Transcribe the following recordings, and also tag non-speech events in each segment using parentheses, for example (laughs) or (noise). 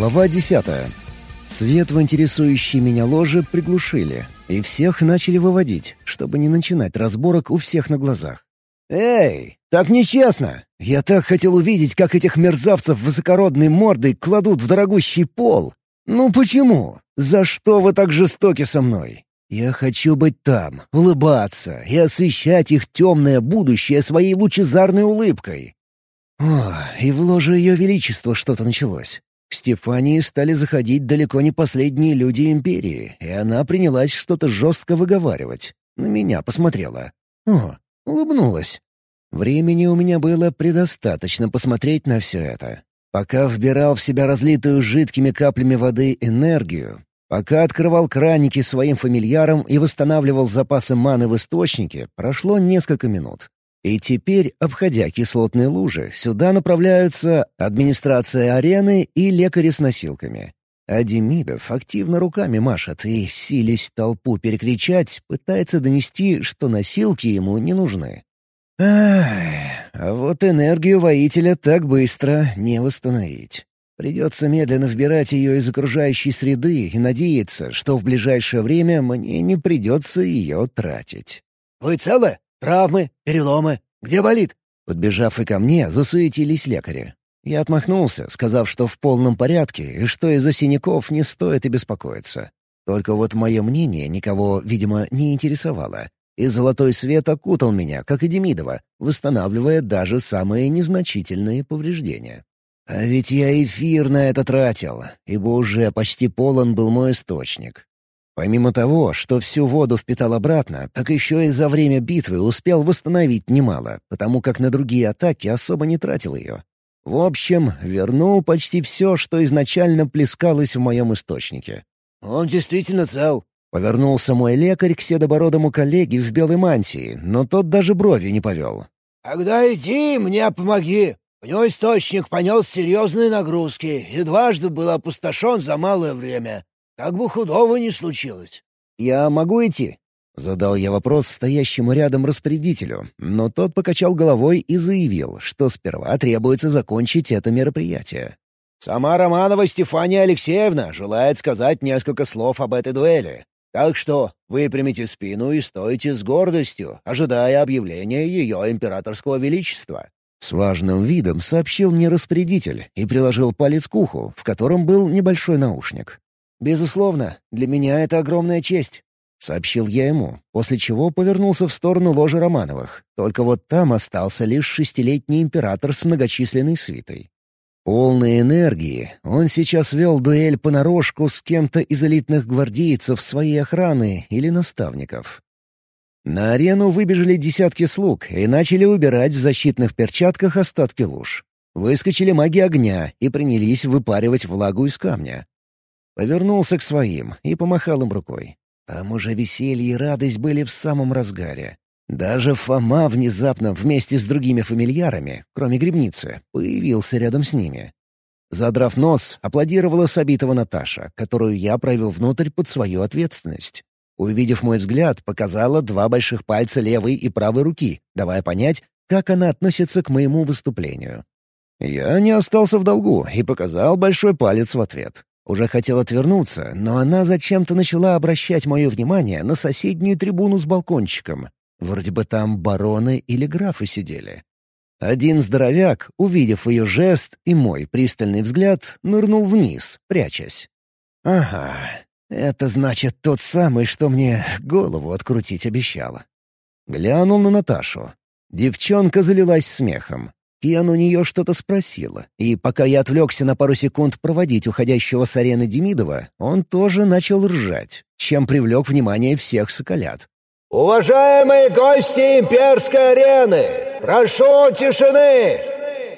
Глава десятая. Свет в интересующей меня ложе приглушили, и всех начали выводить, чтобы не начинать разборок у всех на глазах. «Эй, так нечестно! Я так хотел увидеть, как этих мерзавцев высокородной мордой кладут в дорогущий пол! Ну почему? За что вы так жестоки со мной? Я хочу быть там, улыбаться и освещать их темное будущее своей лучезарной улыбкой. О, и в ложе Ее Величества что-то началось. К Стефании стали заходить далеко не последние люди Империи, и она принялась что-то жестко выговаривать. На меня посмотрела. О, улыбнулась. Времени у меня было предостаточно посмотреть на все это. Пока вбирал в себя разлитую жидкими каплями воды энергию, пока открывал краники своим фамильярам и восстанавливал запасы маны в источнике, прошло несколько минут. И теперь, обходя кислотные лужи, сюда направляются администрация арены и лекари с носилками. А Демидов активно руками машет и, силясь толпу перекричать, пытается донести, что носилки ему не нужны. А вот энергию воителя так быстро не восстановить. Придется медленно вбирать ее из окружающей среды и надеяться, что в ближайшее время мне не придется ее тратить. «Вы целы?» Травмы, переломы. Где болит?» Подбежав и ко мне, засуетились лекари. Я отмахнулся, сказав, что в полном порядке и что из-за синяков не стоит и беспокоиться. Только вот мое мнение никого, видимо, не интересовало. И золотой свет окутал меня, как и Демидова, восстанавливая даже самые незначительные повреждения. А ведь я эфир на это тратил, ибо уже почти полон был мой источник. Помимо того, что всю воду впитал обратно, так еще и за время битвы успел восстановить немало, потому как на другие атаки особо не тратил ее. В общем, вернул почти все, что изначально плескалось в моем источнике. «Он действительно цел», — повернулся мой лекарь к седобородому коллеге в белой мантии, но тот даже брови не повел. «Тогда иди мне помоги. У него источник понес серьезные нагрузки и дважды был опустошен за малое время. Как бы худого не случилось. «Я могу идти?» — задал я вопрос стоящему рядом распорядителю, но тот покачал головой и заявил, что сперва требуется закончить это мероприятие. «Сама Романова Стефания Алексеевна желает сказать несколько слов об этой дуэли. Так что выпрямите спину и стойте с гордостью, ожидая объявления ее императорского величества». С важным видом сообщил мне распорядитель и приложил палец к уху, в котором был небольшой наушник. «Безусловно, для меня это огромная честь», — сообщил я ему, после чего повернулся в сторону ложи Романовых. Только вот там остался лишь шестилетний император с многочисленной свитой. Полной энергии, он сейчас вел дуэль понарошку с кем-то из элитных гвардейцев своей охраны или наставников. На арену выбежали десятки слуг и начали убирать в защитных перчатках остатки луж. Выскочили маги огня и принялись выпаривать влагу из камня. Повернулся к своим и помахал им рукой. Там уже веселье и радость были в самом разгаре. Даже Фома внезапно вместе с другими фамильярами, кроме грибницы, появился рядом с ними. Задрав нос, аплодировала Сабитова Наташа, которую я провел внутрь под свою ответственность. Увидев мой взгляд, показала два больших пальца левой и правой руки, давая понять, как она относится к моему выступлению. Я не остался в долгу и показал большой палец в ответ. Уже хотел отвернуться, но она зачем-то начала обращать мое внимание на соседнюю трибуну с балкончиком. Вроде бы там бароны или графы сидели. Один здоровяк, увидев ее жест и мой пристальный взгляд, нырнул вниз, прячась. «Ага, это значит тот самый, что мне голову открутить обещала». Глянул на Наташу. Девчонка залилась смехом. Кен у нее что-то спросила, и пока я отвлекся на пару секунд проводить уходящего с арены Демидова, он тоже начал ржать, чем привлек внимание всех соколят. «Уважаемые гости имперской арены, прошу тишины!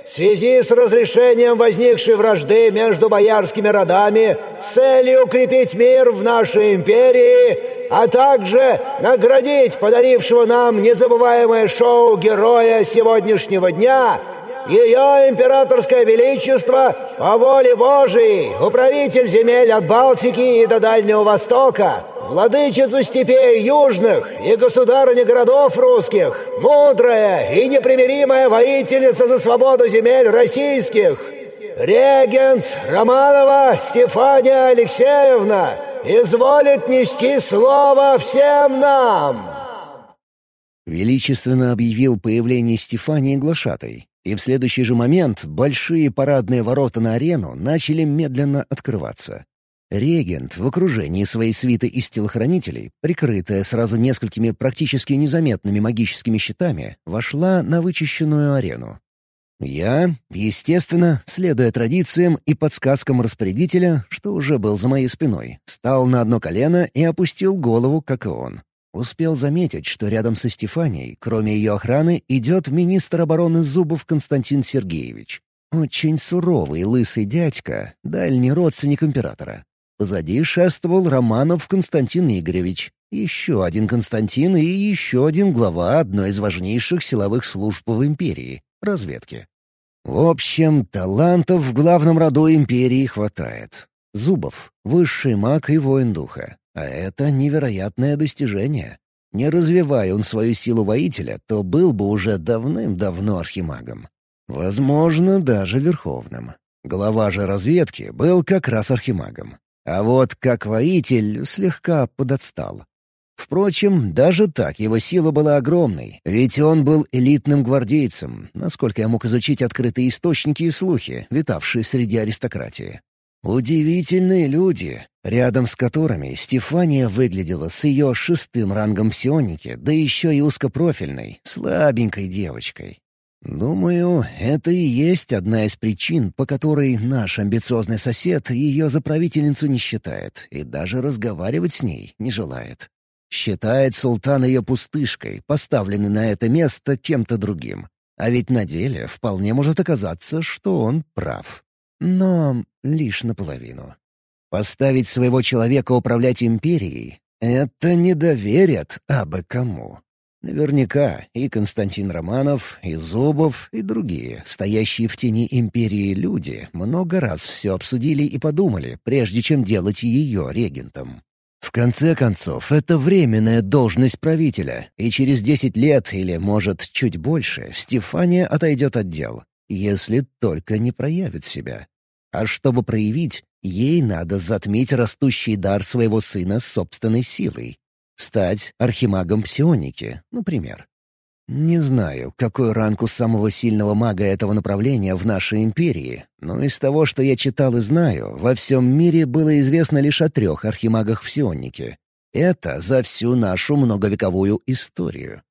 В связи с разрешением возникшей вражды между боярскими родами с целью укрепить мир в нашей империи, а также наградить подарившего нам незабываемое шоу героя сегодняшнего дня — ее императорское величество по воле Божией, управитель земель от Балтики и до Дальнего Востока, владычица степей южных и государыня городов русских, мудрая и непримиримая воительница за свободу земель российских, регент Романова Стефания Алексеевна изволит нести слово всем нам!» Величественно объявил появление Стефании Глашатой, и в следующий же момент большие парадные ворота на арену начали медленно открываться. Регент в окружении своей свиты из телохранителей, прикрытая сразу несколькими практически незаметными магическими щитами, вошла на вычищенную арену. Я, естественно, следуя традициям и подсказкам распорядителя, что уже был за моей спиной, стал на одно колено и опустил голову, как и он. Успел заметить, что рядом со Стефанией, кроме ее охраны, идет министр обороны Зубов Константин Сергеевич. Очень суровый лысый дядька, дальний родственник императора. Позади шествовал Романов Константин Игоревич, еще один Константин и еще один глава одной из важнейших силовых служб в империи — разведки. В общем, талантов в главном роду империи хватает. Зубов — высший маг и воин духа. А это невероятное достижение. Не развивая он свою силу воителя, то был бы уже давным-давно архимагом. Возможно, даже верховным. Глава же разведки был как раз архимагом. А вот как воитель слегка подотстал. Впрочем, даже так его сила была огромной, ведь он был элитным гвардейцем, насколько я мог изучить открытые источники и слухи, витавшие среди аристократии. Удивительные люди, рядом с которыми Стефания выглядела с ее шестым рангом псионики, да еще и узкопрофильной, слабенькой девочкой. Думаю, это и есть одна из причин, по которой наш амбициозный сосед ее за правительницу не считает и даже разговаривать с ней не желает. Считает султан ее пустышкой, поставленной на это место кем-то другим. А ведь на деле вполне может оказаться, что он прав. Но лишь наполовину. Поставить своего человека управлять империей — это не доверят абы кому. Наверняка и Константин Романов, и Зубов, и другие, стоящие в тени империи люди, много раз все обсудили и подумали, прежде чем делать ее регентом. В конце концов, это временная должность правителя, и через десять лет или, может, чуть больше, Стефания отойдет от дел, если только не проявит себя. А чтобы проявить, ей надо затмить растущий дар своего сына собственной силой. Стать архимагом псионики, например. Не знаю, какой ранг у самого сильного мага этого направления в нашей империи, но из того, что я читал и знаю, во всем мире было известно лишь о трех архимагах псионики. Это за всю нашу многовековую историю.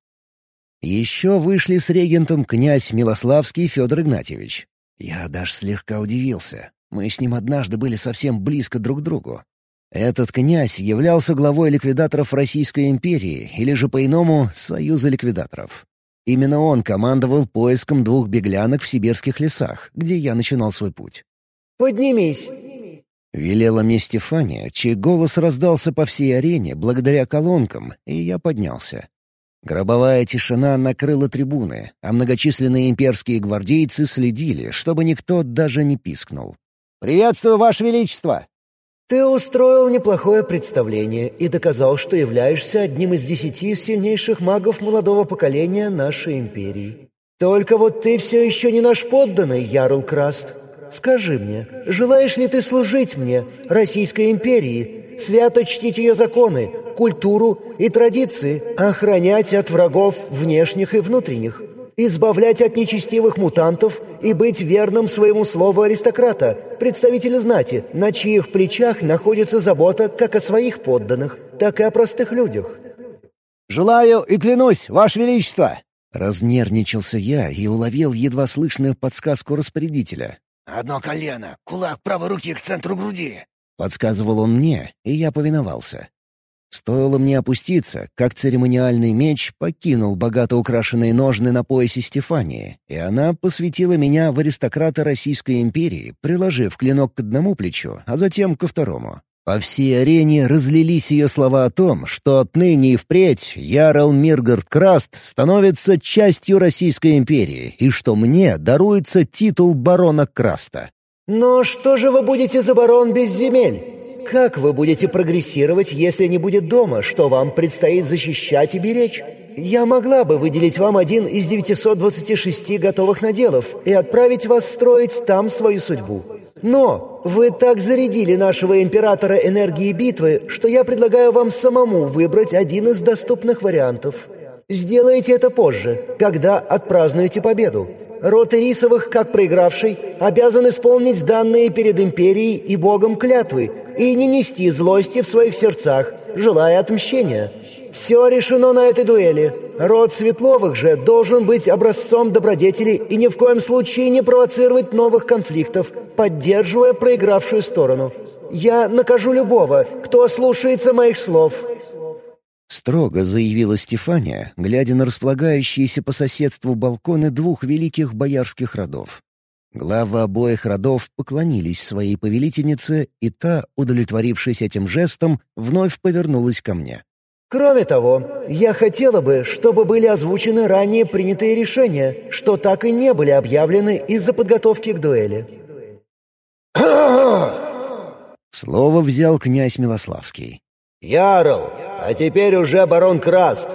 Еще вышли с регентом князь Милославский Федор Игнатьевич. Я даже слегка удивился. Мы с ним однажды были совсем близко друг к другу. Этот князь являлся главой ликвидаторов Российской империи, или же по-иному — Союза ликвидаторов. Именно он командовал поиском двух беглянок в сибирских лесах, где я начинал свой путь. «Поднимись!» — велела мне Стефания, чей голос раздался по всей арене благодаря колонкам, и я поднялся. Гробовая тишина накрыла трибуны, а многочисленные имперские гвардейцы следили, чтобы никто даже не пискнул. «Приветствую, Ваше Величество!» Ты устроил неплохое представление и доказал, что являешься одним из десяти сильнейших магов молодого поколения нашей империи. Только вот ты все еще не наш подданный, Ярл Краст. Скажи мне, желаешь ли ты служить мне, Российской империи, свято чтить ее законы, культуру и традиции, охранять от врагов внешних и внутренних?» избавлять от нечестивых мутантов и быть верным своему слову аристократа, представителя знати, на чьих плечах находится забота как о своих подданных, так и о простых людях. «Желаю и клянусь, Ваше Величество!» Разнервничался я и уловил едва слышную подсказку распорядителя. «Одно колено, кулак правой руки к центру груди», — подсказывал он мне, и я повиновался. Стоило мне опуститься, как церемониальный меч покинул богато украшенные ножны на поясе Стефании, и она посвятила меня в аристократа Российской империи, приложив клинок к одному плечу, а затем ко второму. По всей арене разлились ее слова о том, что отныне и впредь Ярл Миргард Краст становится частью Российской империи и что мне даруется титул барона Краста. «Но что же вы будете за барон без земель?» Как вы будете прогрессировать, если не будет дома, что вам предстоит защищать и беречь? я могла бы выделить вам один из 926 готовых наделов и отправить вас строить там свою судьбу. Но вы так зарядили нашего императора энергии битвы, что я предлагаю вам самому выбрать один из доступных вариантов. Сделайте это позже, когда отпразднуете победу. Род Ирисовых, как проигравший, обязан исполнить данные перед Империей и Богом клятвы и не нести злости в своих сердцах, желая отмщения. Все решено на этой дуэли. Род Светловых же должен быть образцом добродетели и ни в коем случае не провоцировать новых конфликтов, поддерживая проигравшую сторону. Я накажу любого, кто слушается моих слов». Строго заявила Стефания, глядя на располагающиеся по соседству балконы двух великих боярских родов. Главы обоих родов поклонились своей повелительнице, и та, удовлетворившись этим жестом, вновь повернулась ко мне. Кроме того, я хотела бы, чтобы были озвучены ранее принятые решения, что так и не были объявлены из-за подготовки к дуэли. Слово взял князь Милославский. «Ярл, а теперь уже барон Краст.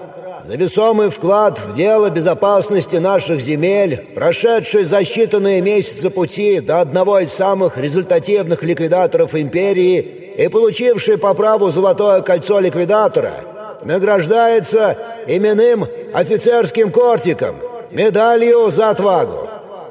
За весомый вклад в дело безопасности наших земель, прошедший за считанные месяцы пути до одного из самых результативных ликвидаторов империи и получивший по праву золотое кольцо ликвидатора — награждается именным офицерским кортиком, медалью за отвагу.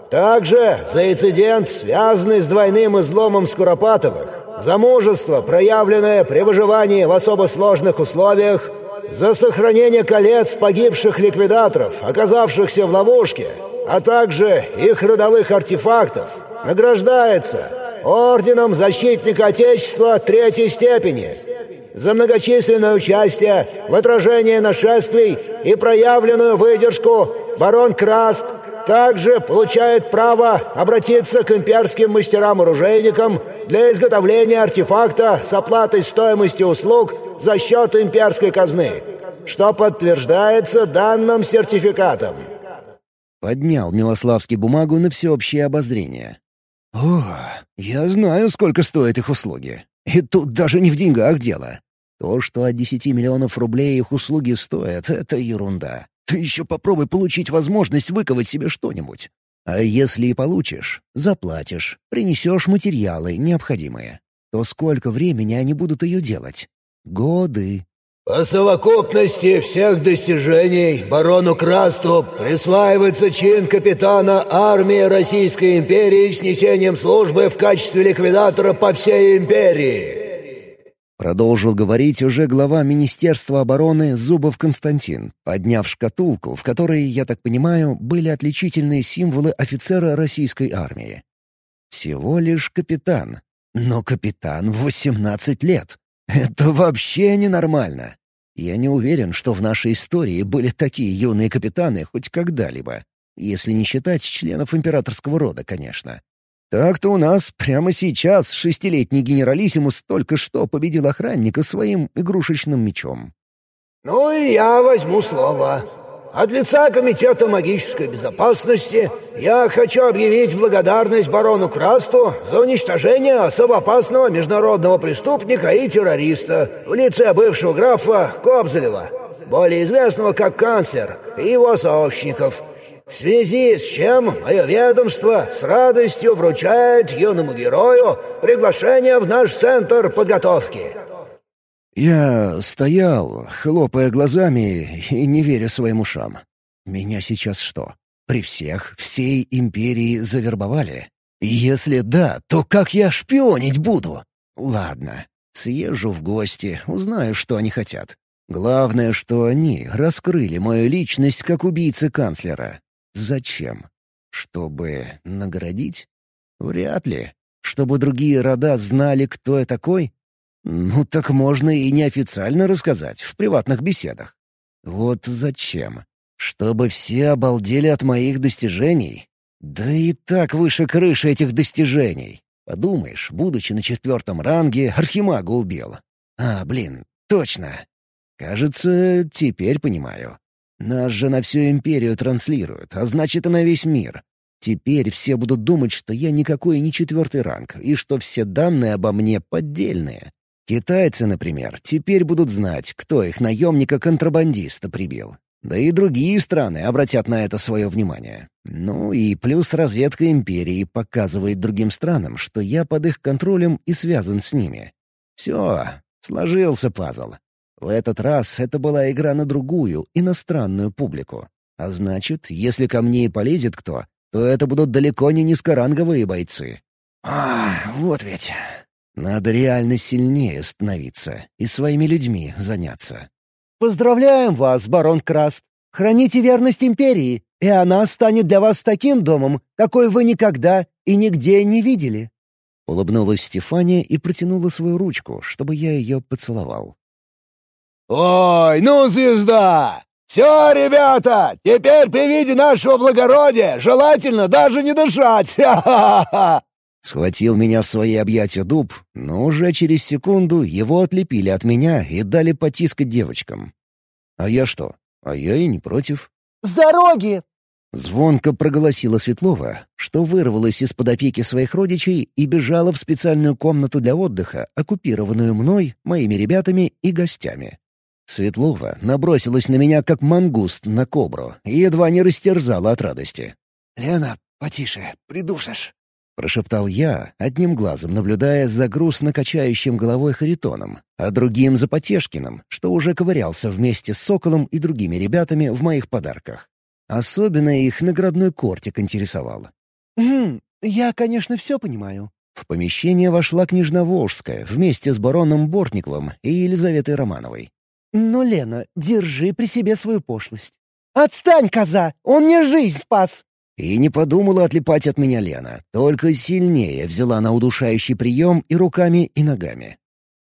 Также за инцидент, связанный с двойным изломом Скоропатовых, за мужество, проявленное при выживании в особо сложных условиях, за сохранение колец погибших ликвидаторов, оказавшихся в ловушке, а также их родовых артефактов, награждается Орденом Защитника Отечества Третьей степени – за многочисленное участие в отражении нашествий и проявленную выдержку. Барон Краст также получает право обратиться к имперским мастерам-оружейникам для изготовления артефакта с оплатой стоимости услуг за счет имперской казны, что подтверждается данным сертификатом. Поднял Милославский бумагу на всеобщее обозрение. «О, я знаю, сколько стоят их услуги. И тут даже не в деньгах дело. То, что от десяти миллионов рублей их услуги стоят, — это ерунда. Ты еще попробуй получить возможность выковать себе что-нибудь. А если и получишь, заплатишь, принесешь материалы необходимые. То сколько времени они будут ее делать? Годы. По совокупности всех достижений барону Красту присваивается чин капитана армии Российской империи с несением службы в качестве ликвидатора по всей империи. Продолжил говорить уже глава Министерства обороны Зубов Константин, подняв шкатулку, в которой, я так понимаю, были отличительные символы офицера российской армии. Всего лишь капитан. Но капитан в 18 лет. Это вообще ненормально. Я не уверен, что в нашей истории были такие юные капитаны хоть когда-либо. Если не считать членов императорского рода, конечно. Так-то у нас прямо сейчас шестилетний генералиссимус только что победил охранника своим игрушечным мечом. «Ну и я возьму слово. От лица Комитета магической безопасности я хочу объявить благодарность барону Красту за уничтожение особо опасного международного преступника и террориста в лице бывшего графа Кобзелева, более известного как канцлер, и его сообщников — в связи с чем мое ведомство с радостью вручает юному герою приглашение в наш центр подготовки». Я стоял, хлопая глазами и не веря своим ушам. Меня сейчас что, при всех, всей империи завербовали? Если да, то как я шпионить буду? Ладно, съезжу в гости, узнаю, что они хотят. Главное, что они раскрыли мою личность как убийцы канцлера. Зачем? Чтобы наградить? Вряд ли. Чтобы другие рода знали, кто я такой? Ну, так можно и неофициально рассказать, в приватных беседах. Вот зачем? Чтобы все обалдели от моих достижений? Да и так выше крыши этих достижений. Подумаешь, будучи на четвертом ранге, Архимага убил. А, блин, точно. Кажется, теперь понимаю. Нас же на всю империю транслируют, а значит и на весь мир. Теперь все будут думать, что я никакой не четвертый ранг, и что все данные обо мне поддельные. Китайцы, например, теперь будут знать, кто их наемника-контрабандиста прибил. Да и другие страны обратят на это свое внимание. Ну и плюс разведка империи показывает другим странам, что я под их контролем и связан с ними. Все, сложился пазл. В этот раз это была игра на другую, иностранную публику. А значит, если ко мне и полезет кто, то это будут далеко не низкоранговые бойцы. А, вот ведь. Надо реально сильнее становиться и своими людьми заняться. «Поздравляем вас, барон Краст! Храните верность империи, и она станет для вас таким домом, какой вы никогда и нигде не видели». Улыбнулась Стефания и протянула свою ручку, чтобы я ее поцеловал. «Ой, ну звезда! Все, ребята, теперь при виде нашего благородия желательно даже не дышать! Ха-ха-ха!» (laughs) Схватил меня в свои объятия дуб, но уже через секунду его отлепили от меня и дали потискать девочкам. А я что? А я и не против. «С дороги!» Звонко проголосила Светлова, что вырвалась из-под опеки своих родичей и бежала в специальную комнату для отдыха, оккупированную мной, моими ребятами и гостями. Светлова набросилась на меня, как мангуст на кобру, и едва не растерзала от радости. «Лена, потише, придушишь!» — прошептал я, одним глазом наблюдая за грустно качающим головой Харитоном, а другим за Потешкиным, что уже ковырялся вместе с Соколом и другими ребятами в моих подарках. Особенно их наградной кортик интересовал. «Хм, я, конечно, все понимаю». В помещение вошла княжна Волжская вместе с бароном Бортниковым и Елизаветой Романовой. «Но, Лена, держи при себе свою пошлость». «Отстань, коза! Он мне жизнь спас!» И не подумала отлипать от меня Лена, только сильнее взяла на удушающий прием и руками, и ногами.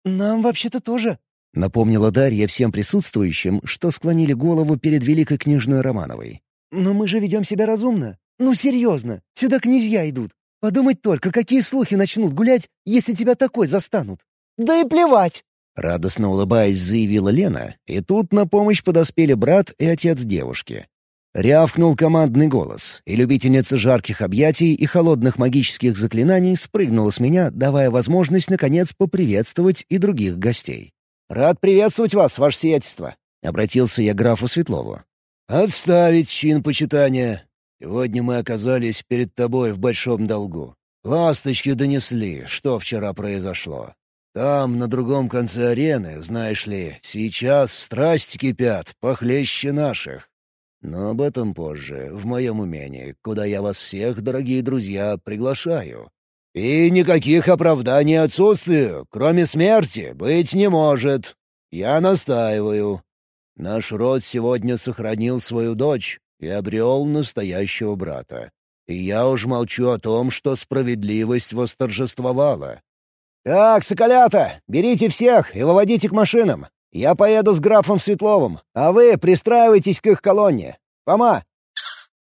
«Нам вообще-то тоже», — напомнила Дарья всем присутствующим, что склонили голову перед великой княжной Романовой. «Но мы же ведем себя разумно. Ну, серьезно, сюда князья идут. Подумать только, какие слухи начнут гулять, если тебя такой застанут. Да и плевать!» Радостно улыбаясь, заявила Лена, и тут на помощь подоспели брат и отец девушки. Рявкнул командный голос, и любительница жарких объятий и холодных магических заклинаний спрыгнула с меня, давая возможность, наконец, поприветствовать и других гостей. «Рад приветствовать вас, ваше сиятельство!» — обратился я к графу Светлову. «Отставить чин почитания. Сегодня мы оказались перед тобой в большом долгу. Ласточки донесли, что вчера произошло. Там, на другом конце арены, знаешь ли, сейчас страсти кипят, похлеще наших. Но об этом позже, в моем умении, куда я вас всех, дорогие друзья, приглашаю. И никаких оправданий отсутствию, кроме смерти, быть не может. Я настаиваю. Наш род сегодня сохранил свою дочь и обрел настоящего брата. И я уж молчу о том, что справедливость восторжествовала. «Так, соколята, берите всех и выводите к машинам. Я поеду с графом Светловым, а вы пристраивайтесь к их колонне. Пома!»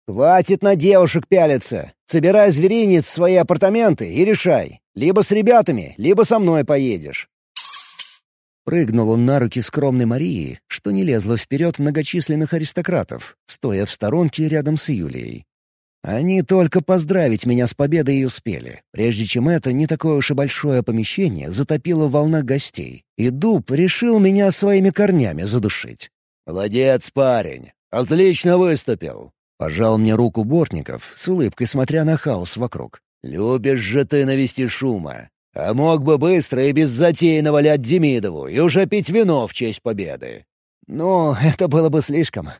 «Хватит на девушек пялиться. Собирай зверинец в свои апартаменты и решай. Либо с ребятами, либо со мной поедешь». Прыгнул он на руки скромной Марии, что не лезла вперед многочисленных аристократов, стоя в сторонке рядом с Юлией. Они только поздравить меня с победой и успели, прежде чем это не такое уж и большое помещение затопило волна гостей, и дуб решил меня своими корнями задушить. «Молодец, парень! Отлично выступил!» Пожал мне руку Бортников, с улыбкой смотря на хаос вокруг. «Любишь же ты навести шума. А мог бы быстро и без затей навалять Демидову и уже пить вино в честь победы». «Ну, это было бы слишком.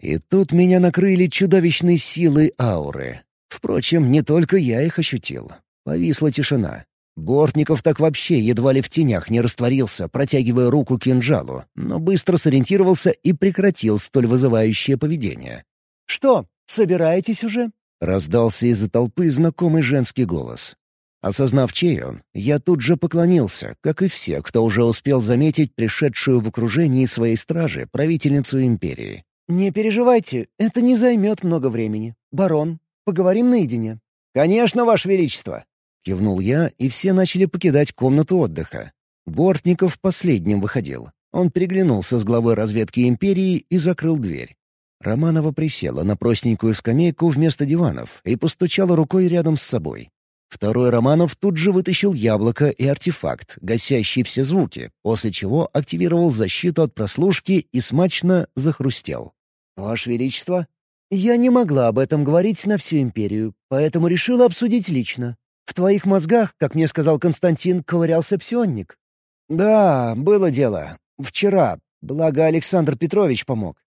И тут меня накрыли чудовищной силой ауры. Впрочем, не только я их ощутил. Повисла тишина. Бортников так вообще едва ли в тенях не растворился, протягивая руку к кинжалу, но быстро сориентировался и прекратил столь вызывающее поведение. «Что, собираетесь уже?» — раздался из-за толпы знакомый женский голос. Осознав, чей он, я тут же поклонился, как и все, кто уже успел заметить пришедшую в окружении своей стражи правительницу империи. «Не переживайте, это не займет много времени. Барон, поговорим наедине». «Конечно, Ваше Величество!» — кивнул я, и все начали покидать комнату отдыха. Бортников последним выходил. Он переглянулся с главой разведки империи и закрыл дверь. Романова присела на простенькую скамейку вместо диванов и постучала рукой рядом с собой. Второй Романов тут же вытащил яблоко и артефакт, гасящий все звуки, после чего активировал защиту от прослушки и смачно захрустел. «Ваше Величество?» «Я не могла об этом говорить на всю империю, поэтому решила обсудить лично. В твоих мозгах, как мне сказал Константин, ковырялся псионник». «Да, было дело. Вчера. Благо Александр Петрович помог».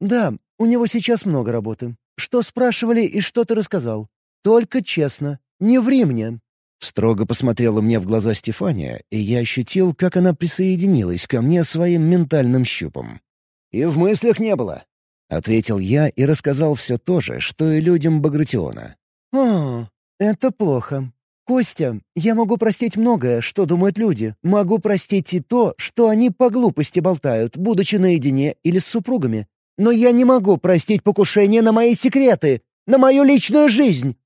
«Да, у него сейчас много работы. Что спрашивали и что ты рассказал? Только честно. Не ври мне». Строго посмотрела мне в глаза Стефания, и я ощутил, как она присоединилась ко мне своим ментальным щупом. «И в мыслях не было», — ответил я и рассказал все то же, что и людям Багратиона. «О, это плохо. Костя, я могу простить многое, что думают люди. Могу простить и то, что они по глупости болтают, будучи наедине или с супругами. Но я не могу простить покушение на мои секреты, на мою личную жизнь.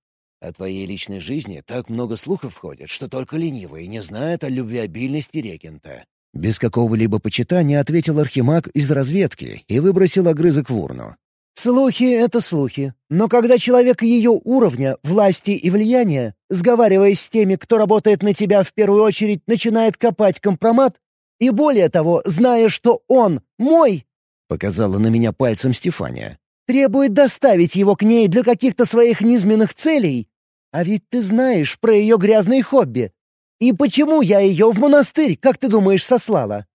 О твоей личной жизни так много слухов входит, что только ленивые не знают о любвеобильности регента. Без какого-либо почитания ответил Архимаг из разведки и выбросил огрызок в урну. «Слухи — это слухи. Но когда человек ее уровня, власти и влияния, сговариваясь с теми, кто работает на тебя в первую очередь, начинает копать компромат, и более того, зная, что он мой, — показала на меня пальцем Стефания. «Требует доставить его к ней для каких-то своих низменных целей. А ведь ты знаешь про ее грязные хобби. И почему я ее в монастырь, как ты думаешь, сослала?»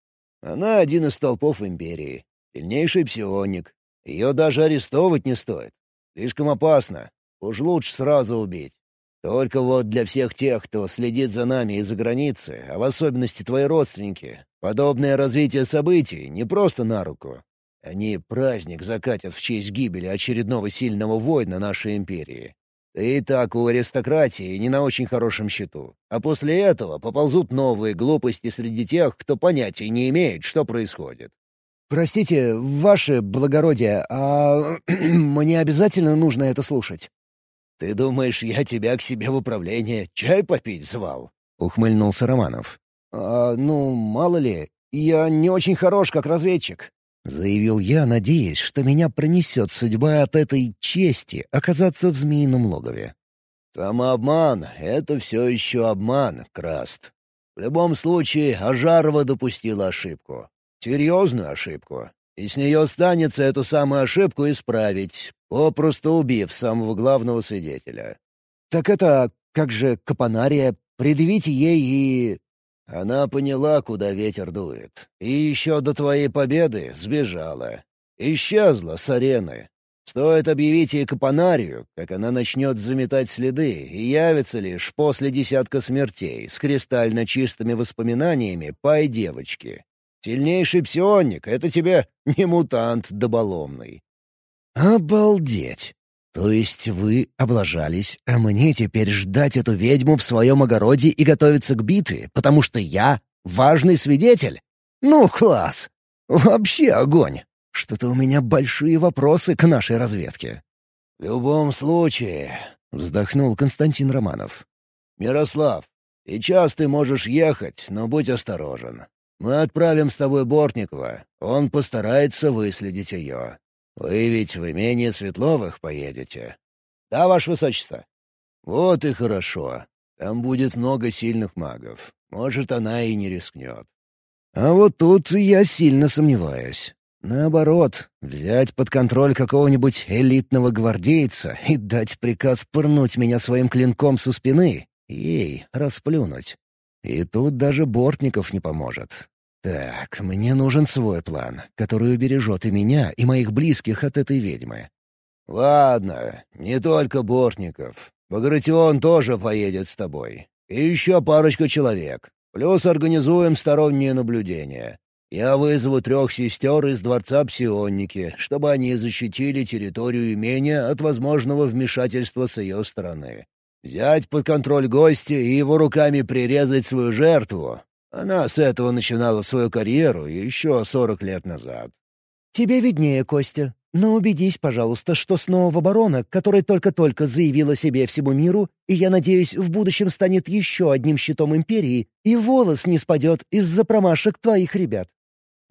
«Она один из толпов Империи. Сильнейший псионик. Ее даже арестовывать не стоит. Слишком опасно. Уж лучше сразу убить. Только вот для всех тех, кто следит за нами из-за границы, а в особенности твои родственники, подобное развитие событий не просто на руку. Они праздник закатят в честь гибели очередного сильного воина нашей империи. Ты и так у аристократии не на очень хорошем счету. А после этого поползут новые глупости среди тех, кто понятия не имеет, что происходит. «Простите, ваше благородие, а (clears throat) мне обязательно нужно это слушать?» «Ты думаешь, я тебя к себе в управление чай попить звал?» — ухмыльнулся Романов. «А, ну, мало ли, я не очень хорош как разведчик. — заявил я, надеясь, что меня пронесет судьба от этой чести оказаться в змеином логове. «Самообман — это все еще обман, Краст. В любом случае, Ажарова допустила ошибку. Серьезную ошибку. И с нее останется эту самую ошибку исправить, попросту убив самого главного свидетеля». «Так это как же Капонария? Предъявите ей и...» Она поняла, куда ветер дует. И еще до твоей победы сбежала. Исчезла с арены. Стоит объявить ей капонарию, как она начнет заметать следы и явится лишь после десятка смертей с кристально чистыми воспоминаниями пай девочки. Сильнейший псионник — это тебе не мутант доболомный. «Обалдеть! «То есть вы облажались, а мне теперь ждать эту ведьму в своем огороде и готовиться к битве, потому что я важный свидетель? Ну, класс! Вообще огонь! Что-то у меня большие вопросы к нашей разведке». «В любом случае», — вздохнул Константин Романов. «Мирослав, сейчас ты можешь ехать, но будь осторожен. Мы отправим с тобой Бортникова, он постарается выследить ее. «Вы ведь в имение Светловых поедете?» «Да, Ваше Высочество». «Вот и хорошо. Там будет много сильных магов. Может, она и не рискнет». «А вот тут я сильно сомневаюсь. Наоборот, взять под контроль какого-нибудь элитного гвардейца и дать приказ пырнуть меня своим клинком со спины — ей расплюнуть. И тут даже Бортников не поможет. Так, мне нужен свой план, который убережет и меня, и моих близких от этой ведьмы. «Ладно, не только Бортников. Багратион тоже поедет с тобой. И еще парочка человек. Плюс организуем стороннее наблюдение. Я вызову трех сестер из дворца Псионники, чтобы они защитили территорию имения от возможного вмешательства с ее стороны. Взять под контроль гостя и его руками прирезать свою жертву она с этого начинала свою карьеру еще сорок лет назад. «Тебе виднее, Костя. Но убедись, пожалуйста, что снова оборона, которая только-только заявила себе всему миру, и, я надеюсь, в будущем станет еще одним щитом Империи, и волос не спадет из-за промашек твоих ребят».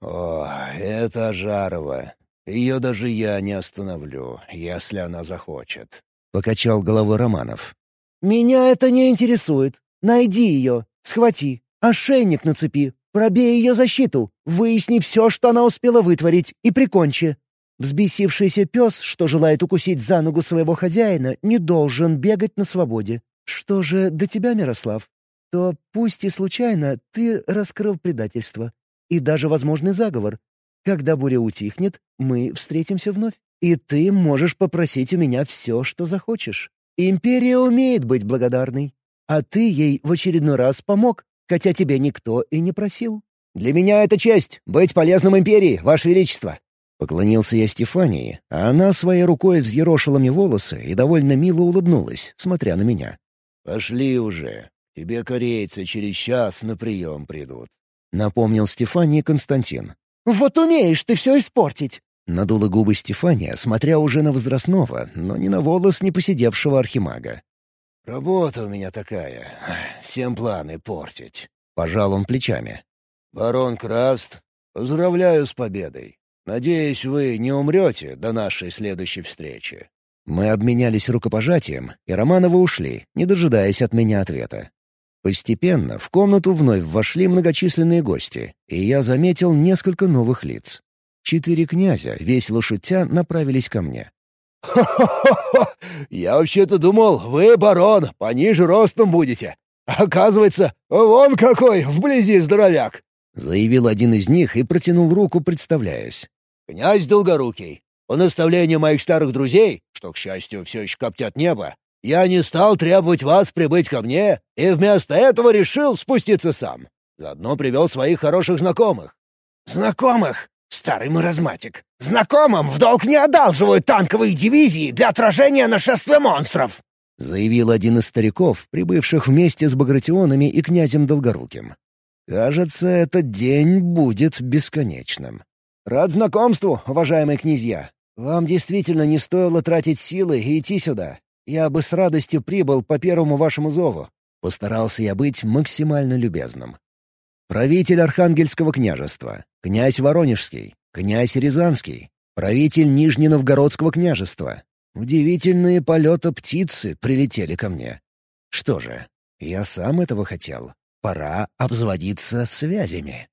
«О, это Жарова. Ее даже я не остановлю, если она захочет», — покачал головой Романов. «Меня это не интересует. Найди ее, схвати, Ошейник нацепи, пробей ее защиту, выясни все, что она успела вытворить, и прикончи. Взбесившийся пес, что желает укусить за ногу своего хозяина, не должен бегать на свободе. Что же до тебя, Мирослав? То пусть и случайно ты раскрыл предательство. И даже возможный заговор. Когда буря утихнет, мы встретимся вновь. И ты можешь попросить у меня все, что захочешь. Империя умеет быть благодарной. А ты ей в очередной раз помог, хотя тебя никто и не просил. «Для меня это честь — быть полезным империи, Ваше Величество!» Поклонился я Стефании, а она своей рукой взъерошила мне волосы и довольно мило улыбнулась, смотря на меня. «Пошли уже. Тебе корейцы через час на прием придут», — напомнил Стефании Константин. «Вот умеешь ты все испортить!» Надула губы Стефания, смотря уже на возрастного, но не на волос не посидевшего архимага. «Работа у меня такая. Всем планы портить». Пожал он плечами. «Барон Краст, поздравляю с победой. Надеюсь, вы не умрете до нашей следующей встречи». Мы обменялись рукопожатием, и Романовы ушли, не дожидаясь от меня ответа. Постепенно в комнату вновь вошли многочисленные гости, и я заметил несколько новых лиц. Четыре князя, весело шутя, направились ко мне. «Хо-хо-хо! (laughs) Я вообще-то думал, вы, барон, пониже ростом будете. Оказывается, вон какой вблизи здоровяк!» — заявил один из них и протянул руку, представляясь. «Князь Долгорукий, по наставлению моих старых друзей, что, к счастью, все еще коптят небо, я не стал требовать вас прибыть ко мне и вместо этого решил спуститься сам. Заодно привел своих хороших знакомых». «Знакомых? Старый маразматик. Знакомым в долг не одалживают танковые дивизии для отражения нашествия монстров!» — заявил один из стариков, прибывших вместе с Багратионами и князем Долгоруким. «Кажется, этот день будет бесконечным». «Рад знакомству, уважаемые князья. Вам действительно не стоило тратить силы и идти сюда. Я бы с радостью прибыл по первому вашему зову». Постарался я быть максимально любезным. Правитель Архангельского княжества, князь Воронежский, князь Рязанский, правитель Нижненовгородского княжества. Удивительные полета птицы прилетели ко мне. Что же, я сам этого хотел. Пора обзаводиться связями.